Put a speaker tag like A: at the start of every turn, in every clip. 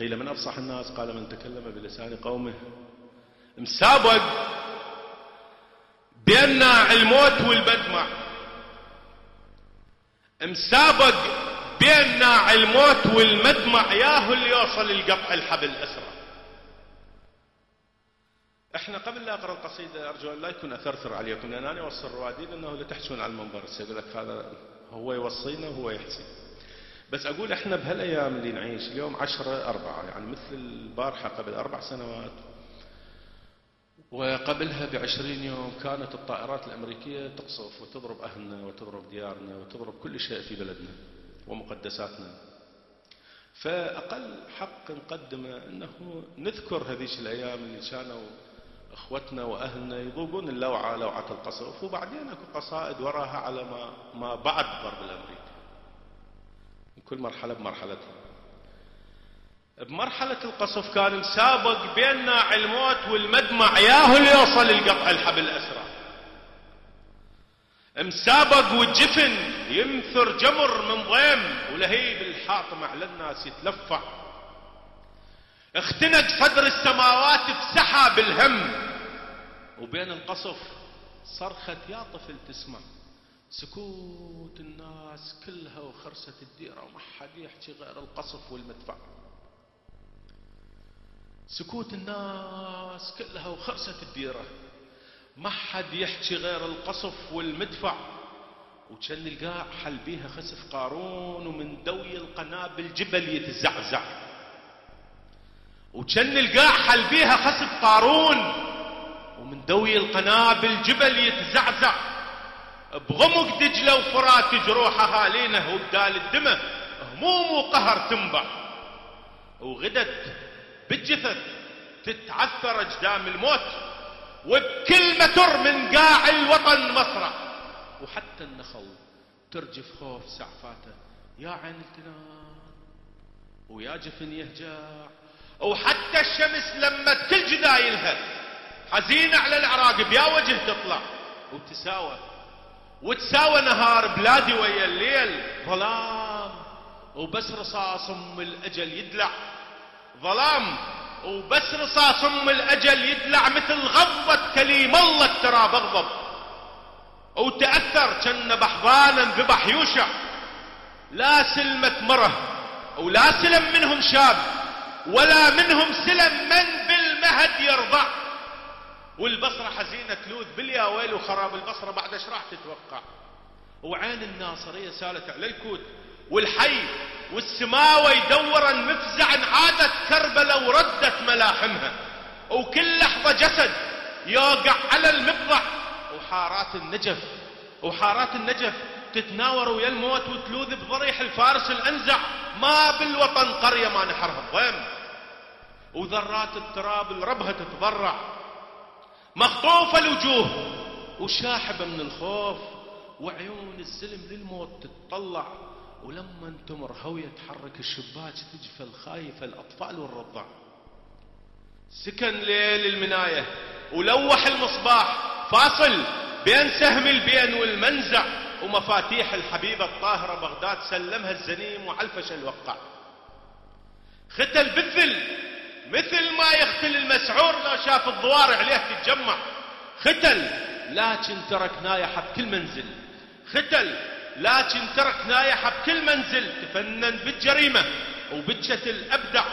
A: قيل من أفصح الناس؟ قال من تكلم بلسان قومه. مسابق بيننا الموت والبدمع. مسابق بيننا الموت والمدمع. ياهو اللي يوصل القطع الحبل أسرع. إحنا قبل لا أقرأ القصيدة أرجو أن لا يكون اثرثر عليكم لأن أنا اوصي الروادي لأنه لا تحسون على المنبر. يقول لك هذا هو يوصينا وهو يحسن بس أقول إحنا بهالأيام اللي نعيش اليوم عشرة أربعة يعني مثل البارحة قبل أربع سنوات. وقبلها بعشرين يوم كانت الطائرات الأمريكية تقصف وتضرب أهلنا وتضرب ديارنا وتضرب كل شيء في بلدنا ومقدساتنا. فأقل حق نقدمه أنه نذكر هذيش الأيام اللي كانوا إخوتنا وأهلنا يذوقون اللوعة لوعة القصف وبعدين أكو قصائد وراها على ما ما بعد ضرب الامريكي كل مرحلة بمرحلتها. بمرحلة القصف كان مسابق بيننا الموت والمدمع. ياهو اللي يوصل القطع الحبل الأسرع. مسابق والجفن يمثر جمر من ضيم ولهيب الحاطم على الناس يتلفع. اختنق صدر السماوات بسحاب الهم. وبين القصف صرخة يا طفل تسمع. سكوت الناس كلها وخرسة الديرة وما حد يحكي غير القصف والمدفع. سكوت الناس كلها وخرسة الديرة ما حد يحكي غير القصف والمدفع. وكان القاع حل بيها خسف قارون ومن دوي القنابل جبل يتزعزع. وكان القاع حل بيها خسف قارون ومن دوي القنابل جبل يتزعزع. بغمق دجلة وفرات جروح أهالينا وبدال الدمى هموم وقهر تنبع. وغدت بالجثث تتعثر أجدام الموت وبكل متر من قاع الوطن مصرع وحتى النخل ترجف خوف سعفاته يا عين التنام ويا جفن يهجع وحتى الشمس لما كل جدايلها حزينة على العراق بيا وجه تطلع. وتساوى وتساوى نهار بلادي ويا الليل. ظلام وبس رصاص أم الأجل يدلع. ظلام وبس رصاص أم الأجل يدلع مثل غضبة كليم الله ترى بغضب. وتأثر كان بحضانا ذبح يوشع لا سلمة مرة ولا سلم منهم شاب ولا منهم سلم من بالمهد يرضع. والبصرة حزينة تلوذ باليا ويل وخراب البصرة بعد إيش راح تتوقع؟ وعين الناصرية سالت على الكود والحي والسماوة يدورا مفزعا عادت كربلة وردت ملاحمها. وكل لحظة جسد يوقع على المفضع. وحارات النجف وحارات النجف تتناور ويا الموت وتلوذ بضريح الفارس الأنزع. ما بالوطن قرية ما نحرها. الضيم وذرات التراب الربها تتضرع مخطوفة الوجوه. وشاحبة من الخوف وعيون السلم للموت تتطلع. ولما تمر هوية تحرك الشباك تجفى الخايفة الأطفال والرضع. سكن ليل المناية ولوح المصباح. فاصل بين سهم البين والمنزع ومفاتيح الحبيبة الطاهرة بغداد سلمها الزنيم وعلفش الوقع. ختل بالذل مثل ما يختل المسعور لو شاف الضوارع عليه تتجمع. ختل لكن ترك نايحة بكل منزل. ختل لكن ترك نايحة بكل منزل. تفنن بالجريمة وبجة الأبدع.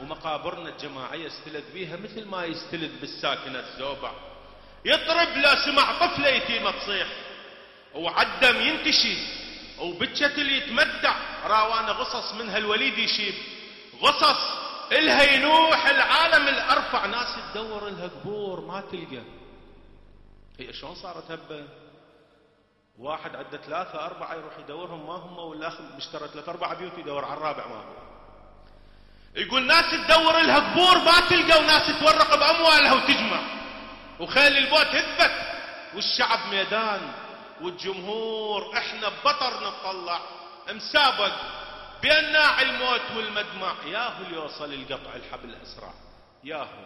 A: ومقابرنا الجماعية استلذ بيها مثل ما يستلذ بالساكنة الزوبع. يضرب لو سمع طفلة يتيمة تصيح وعدم ينتشي اللي يتمتع راوانا غصص منها الوليد يشيب. غصص الها ينوح العالم الأرفع. ناس تدور لها قبور ما تلقى. هي شلون صارت هبة؟ واحد عنده ثلاثة أربعة يروح يدورهم. ما هم والآخر مشترى ثلاثة أربعة بيوت يدور على الرابع ما هو. يقول ناس تدور لها قبور ما تلقى وناس تورق بأموالها وتجمع. وخيل البوت هثبت والشعب ميدان والجمهور إحنا ببطر نطلع. مسابق. ناعي الموت والمدمع. ياهو اللي يوصل القطع الحبل أسرع ياهو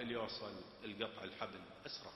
A: اللي يوصل القطع الحبل أسرع